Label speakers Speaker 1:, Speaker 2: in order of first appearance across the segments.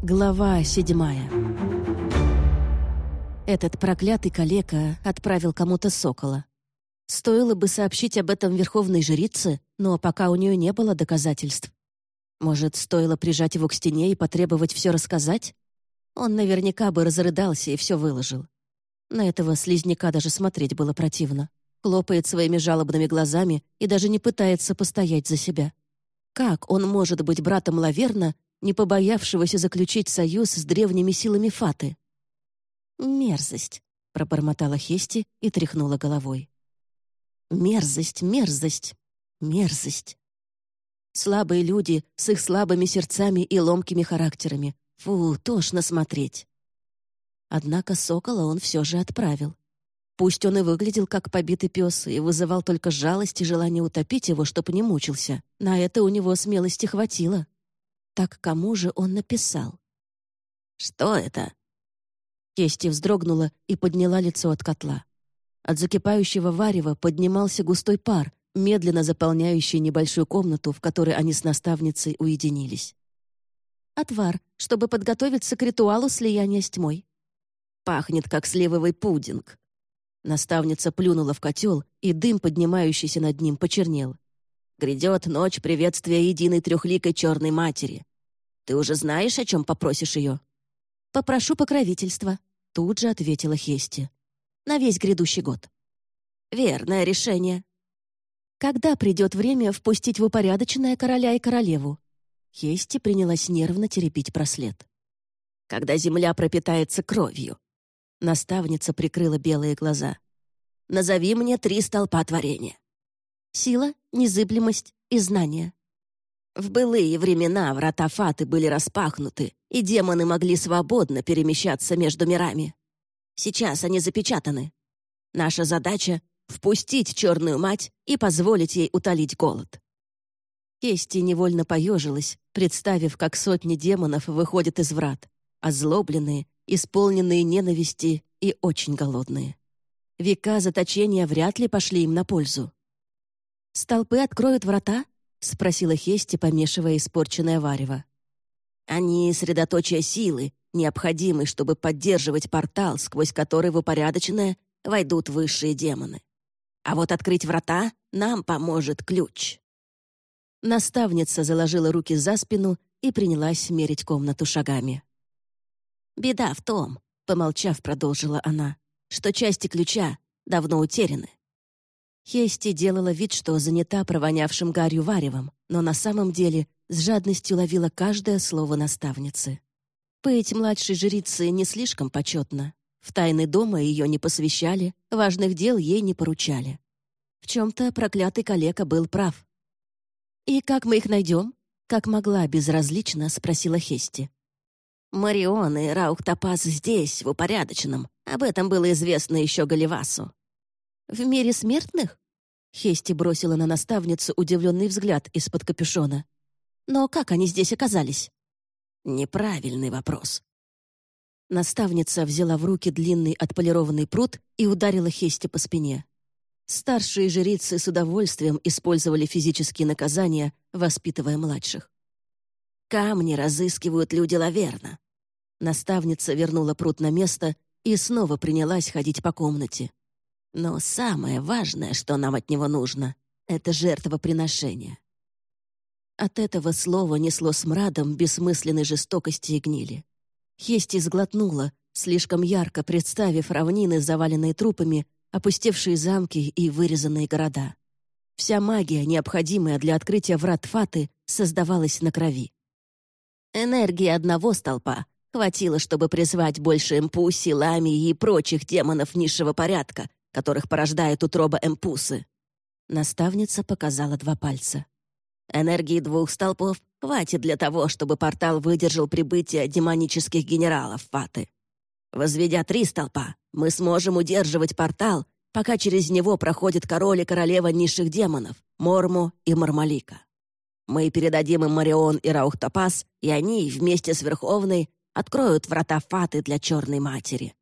Speaker 1: Глава седьмая Этот проклятый калека отправил кому-то сокола. Стоило бы сообщить об этом верховной жрице, но пока у нее не было доказательств. Может, стоило прижать его к стене и потребовать все рассказать? Он наверняка бы разрыдался и все выложил. На этого слизняка даже смотреть было противно. Хлопает своими жалобными глазами и даже не пытается постоять за себя. Как он может быть братом Лаверна, не побоявшегося заключить союз с древними силами Фаты? «Мерзость», — пробормотала Хести и тряхнула головой. «Мерзость, мерзость, мерзость». Слабые люди с их слабыми сердцами и ломкими характерами, Фу, тошно смотреть. Однако сокола он все же отправил. Пусть он и выглядел как побитый пес и вызывал только жалость и желание утопить его, чтобы не мучился. На это у него смелости хватило. Так кому же он написал? «Что это?» Кести вздрогнула и подняла лицо от котла. От закипающего варева поднимался густой пар, медленно заполняющий небольшую комнату, в которой они с наставницей уединились отвар, чтобы подготовиться к ритуалу слияния с тьмой. Пахнет, как сливовый пудинг. Наставница плюнула в котел, и дым, поднимающийся над ним, почернел. Грядет ночь приветствия единой трехликой черной матери. Ты уже знаешь, о чем попросишь ее? Попрошу покровительства, тут же ответила Хести. На весь грядущий год. Верное решение. Когда придет время впустить в упорядоченное короля и королеву? Хести принялась нервно теребить браслет. «Когда земля пропитается кровью». Наставница прикрыла белые глаза. «Назови мне три столпа творения». Сила, незыблемость и знание. В былые времена врата Фаты были распахнуты, и демоны могли свободно перемещаться между мирами. Сейчас они запечатаны. Наша задача — впустить черную мать и позволить ей утолить голод. Кести невольно поежилась, представив, как сотни демонов выходят из врат, озлобленные, исполненные ненависти и очень голодные. Века заточения вряд ли пошли им на пользу. «Столпы откроют врата?» — спросила Хести, помешивая испорченное варево. «Они — средоточие силы, необходимой, чтобы поддерживать портал, сквозь который в упорядоченное войдут высшие демоны. А вот открыть врата нам поможет ключ». Наставница заложила руки за спину и принялась мерить комнату шагами. «Беда в том», — помолчав, продолжила она, «что части ключа давно утеряны». Хести делала вид, что занята провонявшим гарью варевом, но на самом деле с жадностью ловила каждое слово наставницы. Быть младшей жрицей не слишком почетно. В тайны дома ее не посвящали, важных дел ей не поручали. В чем-то проклятый калека был прав. «И как мы их найдем?» Как могла безразлично, спросила Хести. «Марион и Раух-Топаз здесь, в упорядоченном. Об этом было известно еще Галивасу». «В мире смертных?» Хести бросила на наставницу удивленный взгляд из-под капюшона. «Но как они здесь оказались?» «Неправильный вопрос». Наставница взяла в руки длинный отполированный пруд и ударила Хести по спине. Старшие жрицы с удовольствием использовали физические наказания, воспитывая младших. «Камни разыскивают люди лаверна». Наставница вернула пруд на место и снова принялась ходить по комнате. «Но самое важное, что нам от него нужно, — это жертвоприношение». От этого слова несло смрадом бессмысленной жестокости и гнили. Хести сглотнула, слишком ярко представив равнины, заваленные трупами, опустевшие замки и вырезанные города. Вся магия, необходимая для открытия врат Фаты, создавалась на крови. Энергии одного столпа хватило, чтобы призвать больше Эмпуси, Ламии и прочих демонов низшего порядка, которых порождает утроба Эмпусы. Наставница показала два пальца. Энергии двух столпов хватит для того, чтобы портал выдержал прибытие демонических генералов Фаты. Возведя три столпа, мы сможем удерживать портал, пока через него проходит король и королева низших демонов, Морму и Мармалика. Мы передадим им Марион и Раухтопас, и они вместе с Верховной откроют врата Фаты для Черной Матери.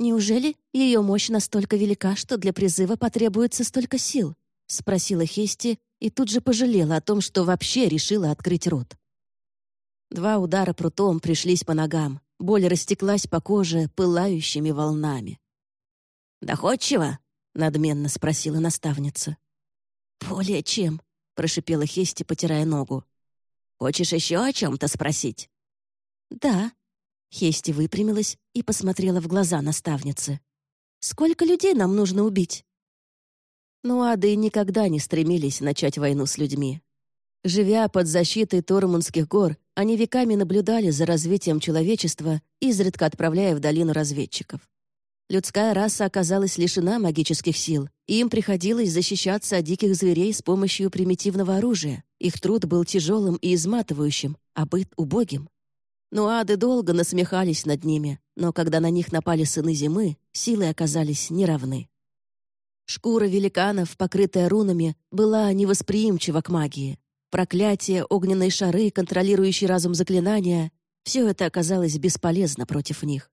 Speaker 1: «Неужели ее мощь настолько велика, что для призыва потребуется столько сил?» — спросила Хести и тут же пожалела о том, что вообще решила открыть рот. Два удара прутом пришлись по ногам. Боль растеклась по коже пылающими волнами. «Доходчиво?» — надменно спросила наставница. «Более чем», — прошипела Хести, потирая ногу. «Хочешь еще о чем-то спросить?» «Да». Хести выпрямилась и посмотрела в глаза наставницы. «Сколько людей нам нужно убить?» Ну, ады никогда не стремились начать войну с людьми. Живя под защитой Тормунских гор, они веками наблюдали за развитием человечества, изредка отправляя в долину разведчиков. Людская раса оказалась лишена магических сил, и им приходилось защищаться от диких зверей с помощью примитивного оружия. Их труд был тяжелым и изматывающим, а быт — убогим. Но ады долго насмехались над ними, но когда на них напали сыны зимы, силы оказались неравны. Шкура великанов, покрытая рунами, была невосприимчива к магии. Проклятие, огненные шары, контролирующие разум заклинания — все это оказалось бесполезно против них.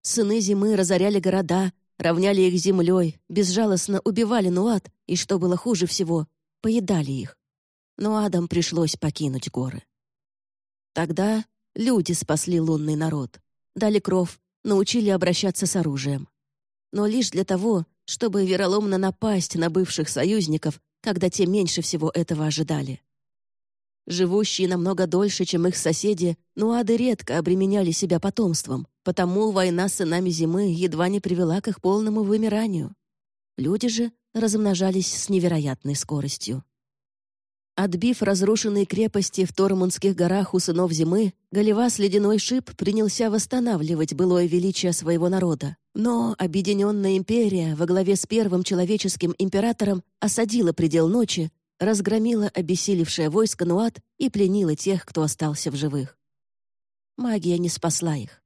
Speaker 1: Сыны зимы разоряли города, равняли их землей, безжалостно убивали Нуат, и, что было хуже всего, поедали их. Но Адам пришлось покинуть горы. Тогда люди спасли лунный народ, дали кров, научили обращаться с оружием. Но лишь для того, чтобы вероломно напасть на бывших союзников, когда те меньше всего этого ожидали. Живущие намного дольше, чем их соседи, нуады редко обременяли себя потомством, потому война с сынами зимы едва не привела к их полному вымиранию. Люди же размножались с невероятной скоростью. Отбив разрушенные крепости в Тормунских горах у сынов зимы, Галивас Ледяной Шип принялся восстанавливать былое величие своего народа. Но Объединенная империя во главе с первым человеческим императором осадила предел ночи, разгромила обессилевшее войско Нуат и пленила тех, кто остался в живых. Магия не спасла их.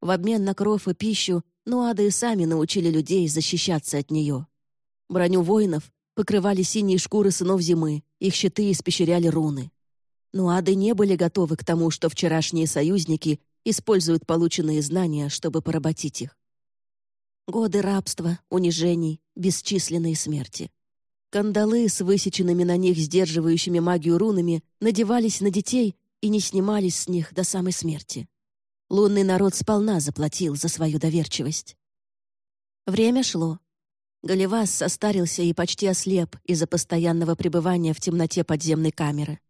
Speaker 1: В обмен на кровь и пищу Нуады и сами научили людей защищаться от нее. Броню воинов покрывали синие шкуры сынов зимы, их щиты испещряли руны. Но ады не были готовы к тому, что вчерашние союзники используют полученные знания, чтобы поработить их. Годы рабства, унижений, бесчисленные смерти. Кандалы с высеченными на них сдерживающими магию рунами надевались на детей и не снимались с них до самой смерти. Лунный народ сполна заплатил за свою доверчивость. Время шло. Галивас состарился и почти ослеп из-за постоянного пребывания в темноте подземной камеры.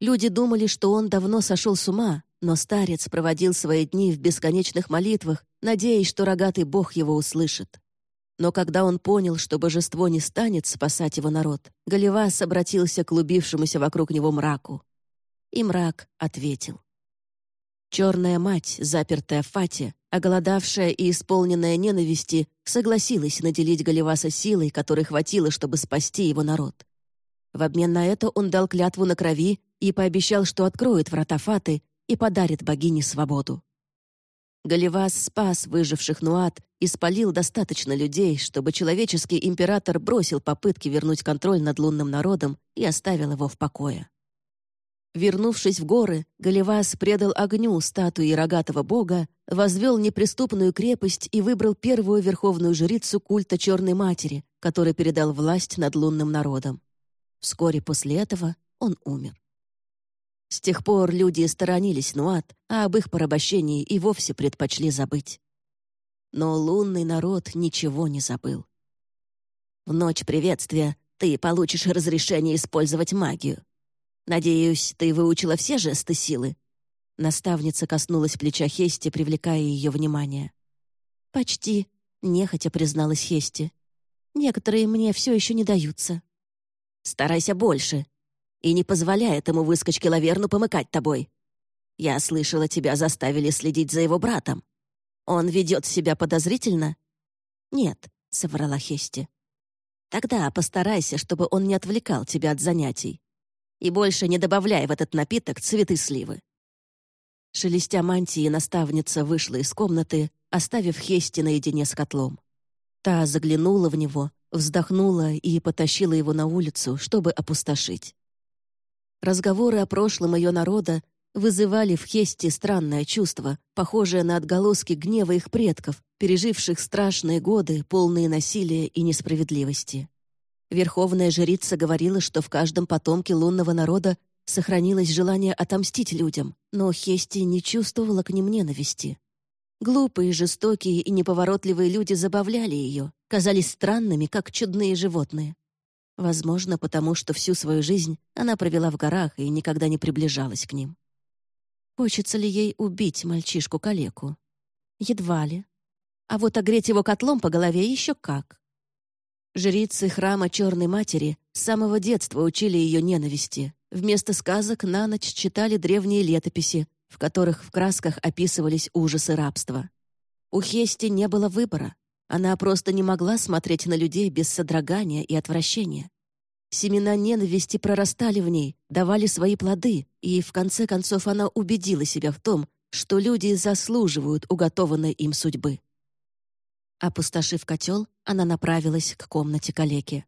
Speaker 1: Люди думали, что он давно сошел с ума, но старец проводил свои дни в бесконечных молитвах, надеясь, что рогатый бог его услышит. Но когда он понял, что божество не станет спасать его народ, Галивас обратился к клубившемуся вокруг него мраку. И мрак ответил. Черная мать, запертая в фате, оголодавшая и исполненная ненависти, согласилась наделить Галиваса силой, которой хватило, чтобы спасти его народ. В обмен на это он дал клятву на крови и пообещал, что откроет врата Фаты и подарит богине свободу. Галивас спас выживших Нуат и спалил достаточно людей, чтобы человеческий император бросил попытки вернуть контроль над лунным народом и оставил его в покое. Вернувшись в горы, Галивас предал огню статуи рогатого бога, возвел неприступную крепость и выбрал первую верховную жрицу культа Черной Матери, которая передал власть над лунным народом. Вскоре после этого он умер. С тех пор люди сторонились Нуат, а об их порабощении и вовсе предпочли забыть. Но лунный народ ничего не забыл. В ночь приветствия ты получишь разрешение использовать магию. «Надеюсь, ты выучила все жесты силы?» Наставница коснулась плеча Хести, привлекая ее внимание. «Почти», — нехотя призналась Хести. «Некоторые мне все еще не даются». «Старайся больше. И не позволяй этому выскочке Лаверну помыкать тобой. Я слышала, тебя заставили следить за его братом. Он ведет себя подозрительно?» «Нет», — соврала Хести. «Тогда постарайся, чтобы он не отвлекал тебя от занятий. И больше не добавляй в этот напиток цветы сливы». Шелестя мантии, наставница вышла из комнаты, оставив Хести наедине с котлом. Та заглянула в него, вздохнула и потащила его на улицу, чтобы опустошить. Разговоры о прошлом ее народа вызывали в Хесте странное чувство, похожее на отголоски гнева их предков, переживших страшные годы, полные насилия и несправедливости. Верховная жрица говорила, что в каждом потомке лунного народа сохранилось желание отомстить людям, но Хести не чувствовала к ним ненависти. Глупые, жестокие и неповоротливые люди забавляли ее, казались странными, как чудные животные. Возможно, потому что всю свою жизнь она провела в горах и никогда не приближалась к ним. Хочется ли ей убить мальчишку-калеку? Едва ли. А вот огреть его котлом по голове еще как. Жрицы храма Черной Матери с самого детства учили ее ненависти. Вместо сказок на ночь читали древние летописи, в которых в красках описывались ужасы рабства. У Хести не было выбора. Она просто не могла смотреть на людей без содрогания и отвращения. Семена ненависти прорастали в ней, давали свои плоды, и в конце концов она убедила себя в том, что люди заслуживают уготованной им судьбы. Опустошив котел, она направилась к комнате калеки.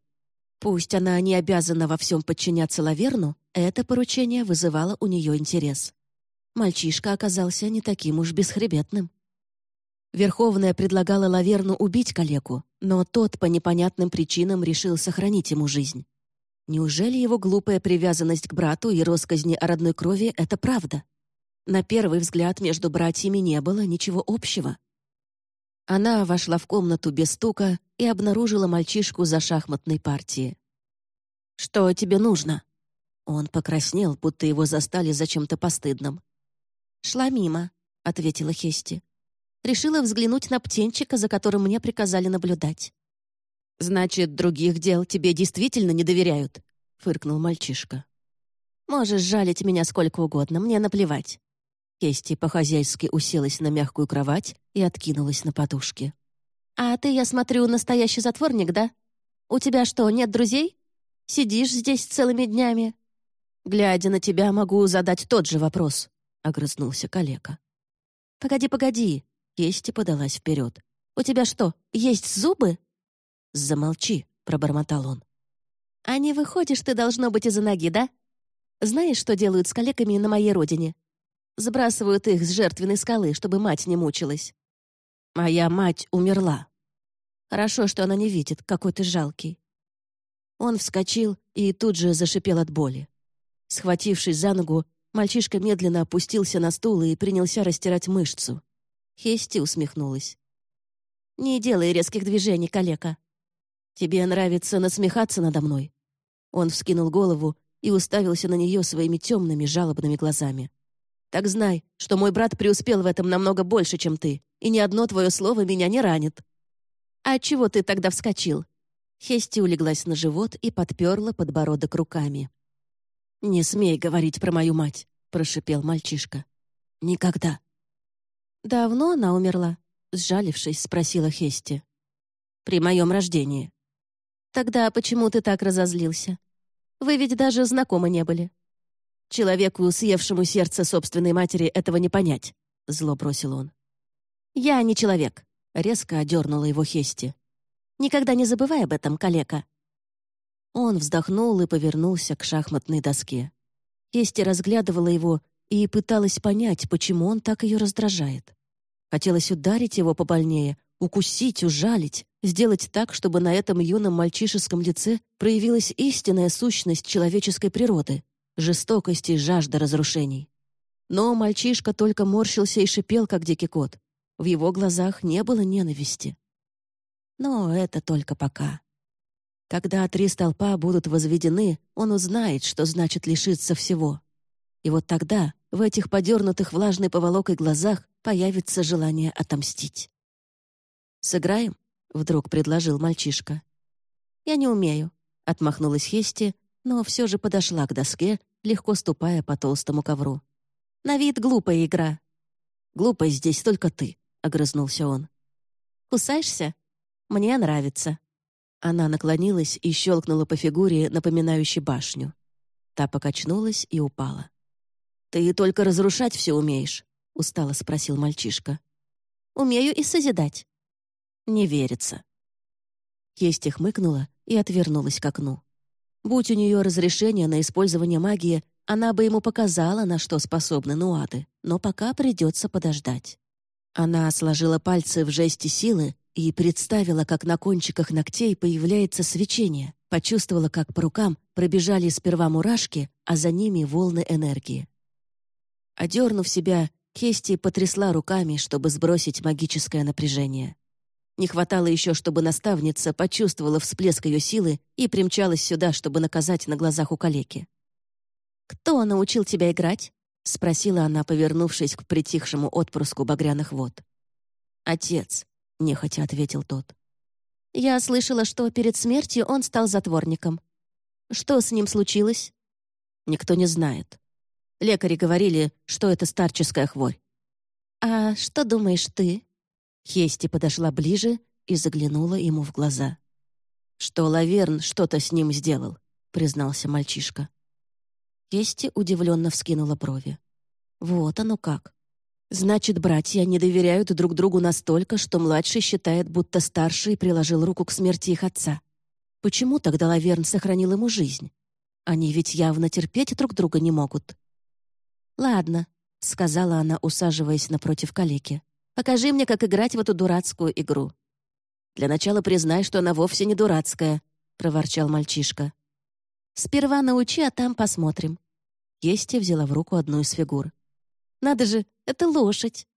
Speaker 1: Пусть она не обязана во всем подчиняться Лаверну, это поручение вызывало у нее интерес. Мальчишка оказался не таким уж бесхребетным. Верховная предлагала Лаверну убить калеку, но тот по непонятным причинам решил сохранить ему жизнь. Неужели его глупая привязанность к брату и росказни о родной крови — это правда? На первый взгляд между братьями не было ничего общего. Она вошла в комнату без стука и обнаружила мальчишку за шахматной партией. «Что тебе нужно?» Он покраснел, будто его застали за чем-то постыдным. «Шла мимо», — ответила Хести. Решила взглянуть на птенчика, за которым мне приказали наблюдать. «Значит, других дел тебе действительно не доверяют?» — фыркнул мальчишка. «Можешь жалить меня сколько угодно, мне наплевать». Кести по-хозяйски уселась на мягкую кровать и откинулась на подушке. «А ты, я смотрю, настоящий затворник, да? У тебя что, нет друзей? Сидишь здесь целыми днями?» «Глядя на тебя, могу задать тот же вопрос», — огрызнулся калека. «Погоди, погоди», — Кести подалась вперед. «У тебя что, есть зубы?» «Замолчи», — пробормотал он. «А не выходишь ты, должно быть, из-за ноги, да? Знаешь, что делают с калеками на моей родине? Сбрасывают их с жертвенной скалы, чтобы мать не мучилась. Моя мать умерла. Хорошо, что она не видит, какой ты жалкий». Он вскочил и тут же зашипел от боли. Схватившись за ногу, мальчишка медленно опустился на стул и принялся растирать мышцу. Хести усмехнулась. «Не делай резких движений, калека. Тебе нравится насмехаться надо мной?» Он вскинул голову и уставился на нее своими темными жалобными глазами. «Так знай, что мой брат преуспел в этом намного больше, чем ты, и ни одно твое слово меня не ранит». «А чего ты тогда вскочил?» Хести улеглась на живот и подперла подбородок руками. «Не смей говорить про мою мать», — прошипел мальчишка. «Никогда». «Давно она умерла?» — сжалившись, спросила Хести. «При моем рождении». «Тогда почему ты так разозлился? Вы ведь даже знакомы не были». «Человеку, съевшему сердце собственной матери, этого не понять», — зло бросил он. «Я не человек», — резко одернула его Хести. «Никогда не забывай об этом, калека». Он вздохнул и повернулся к шахматной доске. Хести разглядывала его и пыталась понять, почему он так ее раздражает. Хотелось ударить его побольнее, укусить, ужалить, сделать так, чтобы на этом юном мальчишеском лице проявилась истинная сущность человеческой природы — жестокость и жажда разрушений. Но мальчишка только морщился и шипел, как дикий кот. В его глазах не было ненависти. Но это только пока. Когда три столпа будут возведены, он узнает, что значит лишиться всего. И вот тогда в этих подернутых влажной поволокой глазах появится желание отомстить. «Сыграем?» — вдруг предложил мальчишка. «Я не умею», — отмахнулась Хести, но все же подошла к доске, легко ступая по толстому ковру. «На вид глупая игра». «Глупой здесь только ты», — огрызнулся он. «Кусаешься? Мне нравится». Она наклонилась и щелкнула по фигуре, напоминающей башню. Та покачнулась и упала. «Ты только разрушать все умеешь», — устало спросил мальчишка. «Умею и созидать». Не верится. Кести хмыкнула и отвернулась к окну. Будь у нее разрешение на использование магии, она бы ему показала, на что способны нуады, но пока придется подождать. Она сложила пальцы в жесте силы и представила, как на кончиках ногтей появляется свечение, Почувствовала, как по рукам пробежали сперва мурашки, а за ними волны энергии. Одернув себя, Кести потрясла руками, чтобы сбросить магическое напряжение. Не хватало еще, чтобы наставница почувствовала всплеск ее силы и примчалась сюда, чтобы наказать на глазах у калеки. «Кто научил тебя играть?» — спросила она, повернувшись к притихшему отпрыску багряных вод. «Отец», — нехотя ответил тот. «Я слышала, что перед смертью он стал затворником. Что с ним случилось?» «Никто не знает. Лекари говорили, что это старческая хворь». «А что думаешь ты?» Хести подошла ближе и заглянула ему в глаза. «Что Лаверн что-то с ним сделал», — признался мальчишка. Хести удивленно вскинула брови. «Вот оно как. Значит, братья не доверяют друг другу настолько, что младший считает, будто старший приложил руку к смерти их отца. Почему тогда Лаверн сохранил ему жизнь? Они ведь явно терпеть друг друга не могут». «Ладно», — сказала она, усаживаясь напротив калеки. Покажи мне, как играть в эту дурацкую игру». «Для начала признай, что она вовсе не дурацкая», — проворчал мальчишка. «Сперва научи, а там посмотрим». Ести взяла в руку одну из фигур. «Надо же, это лошадь!»